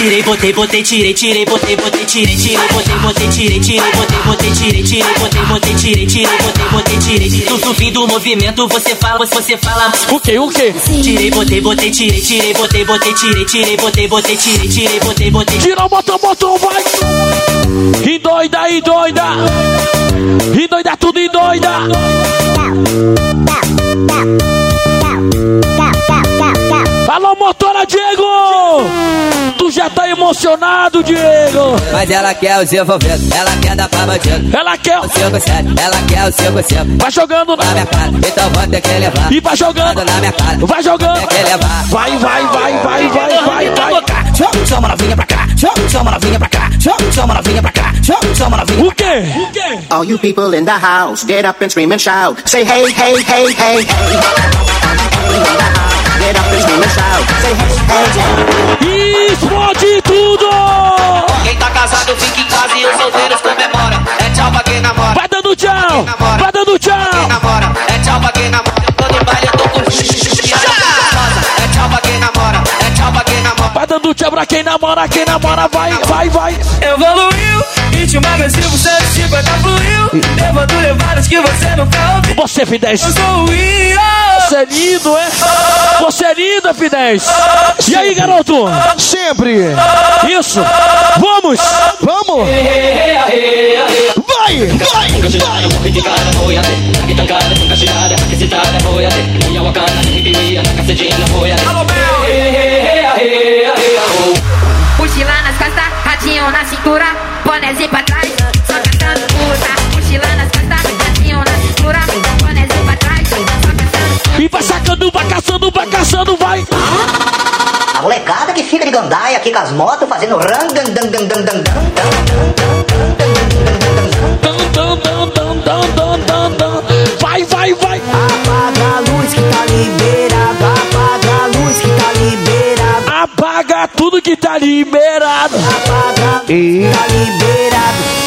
S16: Tirei, botei, botei, tirei, tirei, botei, botei, tirei, tirei, botei, botei, tirei, tirei, botei, botei, tirei, tirei, botei, botei, tirei, tirei, botei, botei, tirei. No, no fim do movimento você fala, você fala.
S3: O quê, o quê?
S16: Tirei, botei, botei, tirei, tirei, botei, botei, tirei, tirei, botei, botei, tirei, tirei, botei, botei.
S3: Tira o botão, botão, vai! E doida, e doida! E doida, tudo e doida! Alô, motora Diego! Tu já tá emocionado, Diego!
S9: Mas ela quer o seu envolvido, ela quer dar pra bandido.
S3: Ela quer
S9: o 57, ela quer o 55.
S3: Vai jogando
S9: na minha cara, então vou ter que levar.
S3: E vai jogando
S9: na minha cara,
S3: vai jogando.
S9: Tem que levar.
S3: Vai, vai, vai, vai, vai, vai, vai.
S16: Chama novinha pra cá, chama novinha pra cá, chama novinha pra cá, chama novinha
S3: O quê?
S16: O quê?
S24: All you people in the house, get up and scream and shout. Say hey, hey, hey, hey, hey. Get Say hey, hey, hey.
S3: Explode tudo!
S16: Quem tá casado fica em casa e os solteiros comemora. É tchau pra quem namora.
S3: Vai dando tchau! Vai dando tchau!
S16: Quem namora, é tchau pra quem namora. Pra namora, quem namora,
S3: quem namora, vai, vai, vai.
S6: Evoluiu, ritmo agressivo, 150 fluiu. Levando levadas que você nunca ouviu.
S3: Você, F10.
S6: Eu sou o Io.
S3: Você é lindo, é? Você é lindo, F10. E aí, garoto?
S25: Sempre.
S3: Isso. Vamos.
S25: Vamos. Vai, vai, vai.
S26: Costas, ratinho na cintura, bonézinho pra trás, só cantando puta. Mochila nas costas, ratinho na cintura, bonézinho pra trás, só cantando
S3: E vai sacando, vai caçando, vai caçando, vai.
S27: A molecada que fica de gandaia aqui com as motos fazendo ran, dan, dan, dan, dan, dan, dan,
S3: Dan, dan, dan, dan, dan, dan, dan. Vai, vai, vai. Tudo que tá liberado.
S25: E...
S5: tá liberado.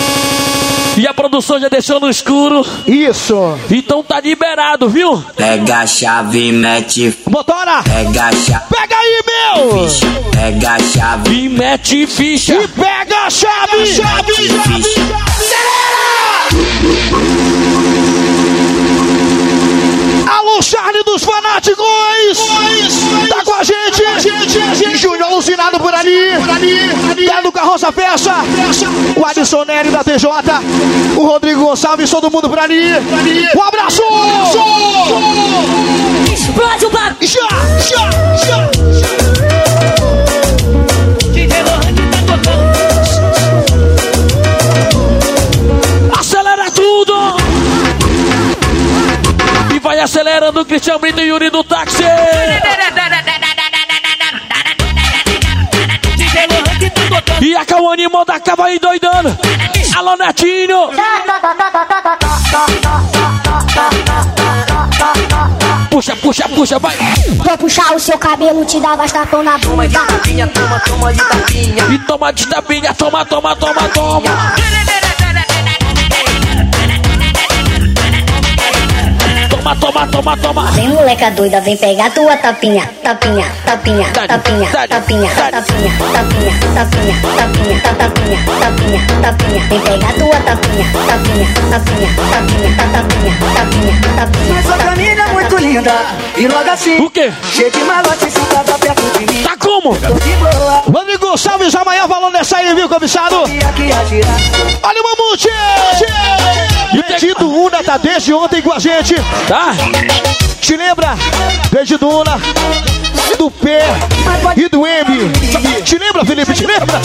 S3: E a produção já deixou no escuro.
S25: Isso.
S3: Então tá liberado, viu?
S9: Pega a chave, mete.
S25: Motora.
S9: Pega a chave.
S25: Pega aí, meu.
S9: Pega a chave.
S3: E mete ficha.
S25: E pega a chave. Chave, Alô, Charlie dos Fanáticos! Tá com a gente! Alucinado por ali! Dando Carroça Peça! O Adson Nery da TJ! O Rodrigo Gonçalves, todo mundo por ali! Um abraço!
S4: Explode o bagulho.
S25: Já, já, já!
S3: Acelera tudo! E vai acelerando o Cristian Brito e Yuri do táxi! A Cauane manda acaba aí doidando! Alô, Netinho! Puxa, puxa, puxa, vai!
S28: Vou puxar o seu cabelo, te dar bastapão na bunda.
S6: Toma, toma de tapinha.
S3: E toma de tapinha, toma, toma, toma, toma! Toma, toma!
S28: Vem moleca doida, vem pegar tua tapinha, tapinha, tapinha, tapinha, tapinha, tapinha, tapinha, tapinha, tapinha, tapinha, tapinha, tapinha. Vem pegar tua tapinha, tapinha, tapinha, tapinha, tapinha, tapinha, tapinha.
S5: Mas outra mina é muito linda. E logo assim,
S3: O quê?
S5: cheio de malote sentada perto de mim.
S3: Tá como?
S5: Tô de boa.
S25: Rodrigo Gonçalves, amanhã falando dessa aí, viu, cobiçado?
S5: E.
S25: Olha o Mamute! Metido Una tá desde ontem com a gente.
S3: Tá?
S25: Te lembra? Desde do Una, do Pé e do M. Te lembra, Felipe? Te lembra?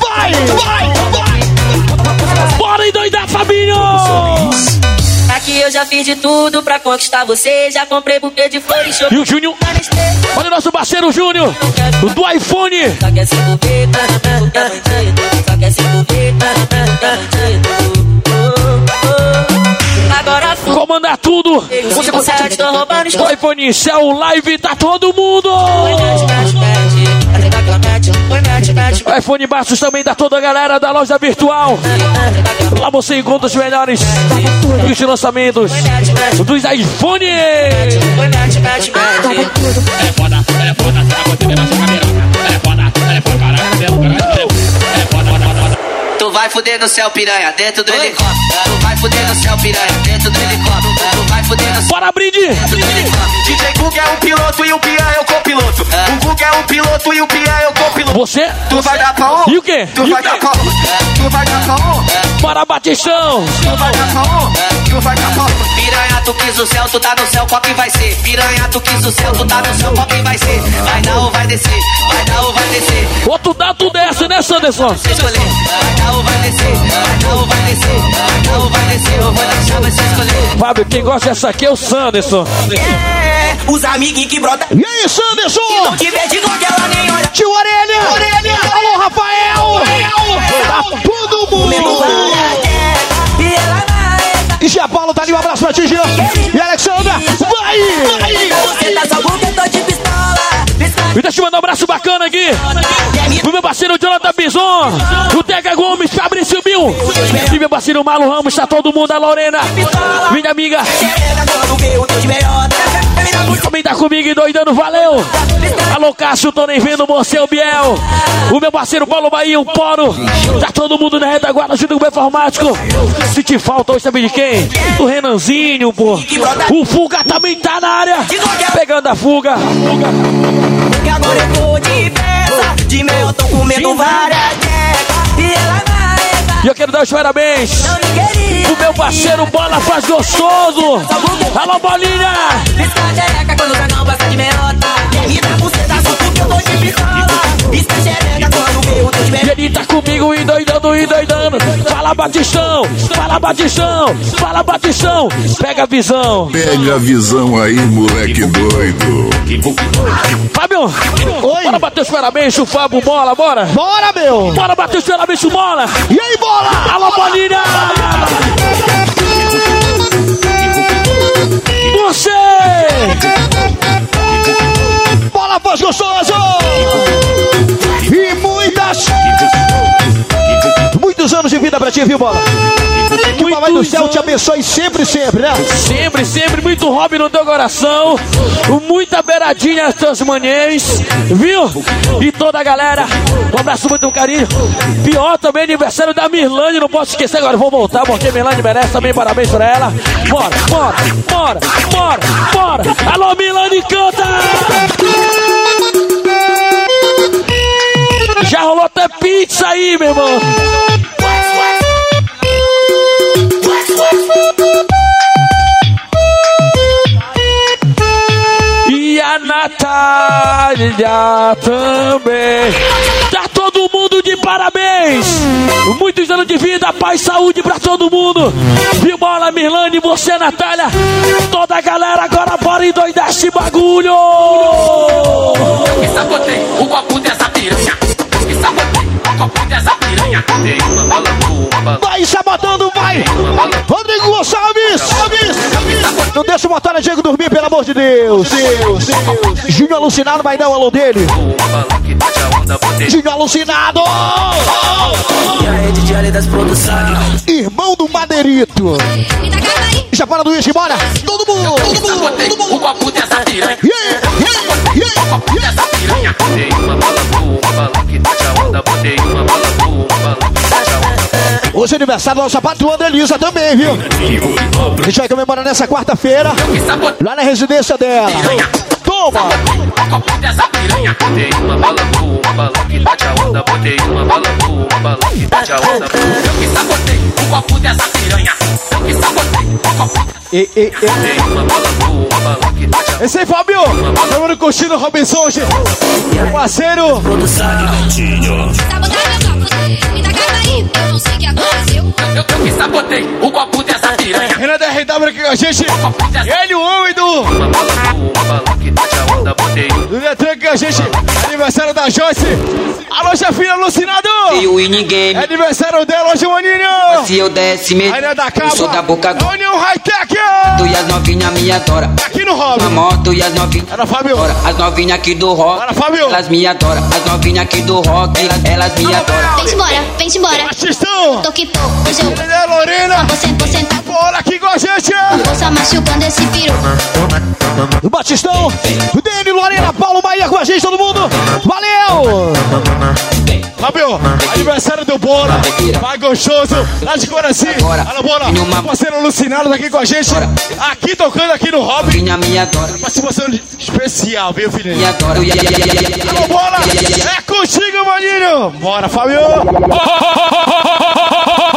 S25: Vai! Vai! Vai!
S3: Bora endoidar, Fabinho!
S6: Aqui eu já fiz de tudo pra conquistar você. Já comprei buquê de flores,
S3: E o Júnior? Olha o nosso parceiro Júnior, o do iPhone.
S6: Só quer se tu quer bandido. Só quer se bandido. Oh, oh. Agora fui.
S3: Comandar tudo.
S6: Você consegue, tô roubando
S3: O iPhone Cell Live tá todo mundo. IPhone Bastos também dá toda a galera da loja virtual. Lá você encontra os melhores dos lançamentos dos iPhone.
S9: Tu vai fuder no céu, piranha, dentro do helicóptero. Tu vai fuder no céu, piranha, dentro do helicóptero. Tu vai fuder no céu.
S3: Bora, brinde!
S13: DJ Gug é o piloto e o Pia é o copiloto. O Gug é o piloto e o Pia é o copiloto.
S3: Você?
S13: Tu vai dar pra um?
S3: E o quê?
S13: Tu vai dar pra um? Tu vai dar pra um?
S3: Bora, Batistão!
S13: Tu vai dar pra um? Tu vai um?
S9: Piranha, tu quis o céu, tu tá no céu, qual que vai ser? Piranha, tu quis o céu, tu tá no céu, qual que vai ser? Vai dar ou vai descer? Vai dar ou vai descer?
S3: Outro dá, tu desce, né, Sanderson?
S9: Escolher. Vai dar ou vai descer? Vai dar ou vai descer? Vai dar ou vai descer? Eu vou deixar você escolher.
S3: Fábio, quem gosta dessa aqui é o Sanderson.
S6: É, os amiguinhos que brota.
S25: E aí, Sanderson?
S6: Não tiver de gol, ela nem olha.
S25: Tio Orelha! Orelha! Alô, Rafael! Tá todo mundo!
S6: E
S25: Gia Paulo tá ali, um abraço pra ti, Jean. E Alexandra, vai!
S6: Você tá só porque eu tô.
S3: E deixa eu mandar um abraço bacana aqui pro meu parceiro Jonathan. Bison, o Tega Gomes, Fabrício Bill. E meu parceiro Malu Ramos, tá todo mundo, a Lorena, minha amiga. Também tá comigo e doidando, valeu. Alô, Cássio, tô nem vendo você, o Biel. O meu parceiro Paulo Bahia, o Poro. Tá todo mundo na retaguarda junto com o informático. Se te falta hoje, sabe de quem? Do Renanzinho, pô. O Fuga também tá na área. Pegando a fuga.
S6: Porque agora eu tô de festa. De mel eu tô comendo várias tecas E ela vai
S3: E eu quero dar os parabéns. Pro meu parceiro Bola Faz Gostoso. Alô, Bolinha.
S6: Pisca xereca quando o dragão passa de meota Me dá buceta Pisca xereca quando vê o teu
S3: ele tá comigo e doidando, e doidando. Fala Batistão, fala Batistão, fala Batistão. Pega a visão.
S10: Pega a visão aí, moleque doido.
S3: Fábio, bora bater os parabéns, o Fábio, bola, bora.
S21: Bora, meu.
S3: Bora bater os parabéns, o bola.
S21: E aí, bola?
S3: Alô, Bolinha. Você.
S21: Bola Voz! E muitas. De vida pra ti, viu, Bola? Que o Papai do Céu te abençoe sempre, sempre, né?
S3: Sempre, sempre, muito hobby no teu coração, muita beiradinha nas tuas manhãs, viu? E toda a galera, um abraço muito um carinho. Pior também aniversário da Mirlane, não posso esquecer agora, vou voltar, porque Mirlane merece também, parabéns pra ela. Bora, bora, bora, bora, bora. Alô, Mirlane, canta! Já rolou até pizza aí, meu irmão. E a Natália também. Tá todo mundo de parabéns. Muitos anos de vida, paz saúde pra todo mundo. Viu bola, Mirlane, você, Natália. Toda a galera agora bora endoidar esse bagulho.
S6: Sabotei o copo dessa piranha Piranha bala boa,
S21: Vai sabotando, vai! Rodrigo Gonçalves! Não deixa o Motora Diego dormir, pelo amor de Deus! Deus, Deus! Júnior alucinado vai dar o alô dele! Júnior alucinado! Irmão do Madeirito! Já para do uísque, bora! Todo mundo! Todo mundo!
S6: Sabotei o copo dessa piranha
S21: Yeah, yeah, yeah, Hoje é aniversário da nossa patroa Delisa também, viu? A gente vai comemorar nessa quarta-feira, lá na residência dela. Toma!
S6: Dei uma bala boa, bala que onda Botei uma bala boa, bala que onda Eu que sabotei que uma bala boa, bala que onda
S21: Esse aí, Fábio! Estamos curtindo o Robinson hoje. Parceiro!
S6: Eu, eu que sabotei o copo dessa piranha
S21: Renan da RW aqui com a gente. Ele, o homem do.
S6: Uma bala boa, bala que bate a onda Botei
S21: Do Detran aqui com a gente. Aniversário da Joyce. Alô, chefinha alucinado!
S29: E ninguém.
S21: É aniversário dela hoje, maninho!
S29: Se eu desse medo,
S21: Ainda da
S29: eu sou da boca
S21: capa. União Hightech!
S29: do e as novinhas me adoram.
S21: Aqui no Hobby.
S29: Na moto e as novinhas.
S21: Era Fábio.
S29: As novinhas aqui do rock.
S21: Bora, Fábio.
S29: Elas me adoram. As novinhas aqui do rock. Elas, elas me adoram.
S4: Vem embora, vem embora.
S21: Batistão!
S4: Tô que tô, hoje eu
S21: É Lorena!
S4: vou sentar, sentar.
S21: Bora aqui com a gente!
S4: Vou só machucando esse piru.
S21: O Batistão, o Dani, Lorena, Paulo Bahia com a gente, todo mundo! Valeu! Fábio, aniversário do Bora, vai gostoso, lá de Coraci. Alô, Bora, parceiro alucinado tá aqui com a gente, aqui tocando aqui no Hobby.
S29: Me adora.
S21: Participação especial, viu, filhinho?
S29: Me adora.
S21: Alô, Bora, é contigo, maninho! Bora, Fábio!